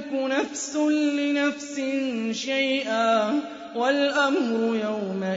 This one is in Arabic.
تَمْلِكُ نَفْسٌ لِّنَفْسٍ شَيْئًا وَالْأَمْرُ يَوْمَئِذٍ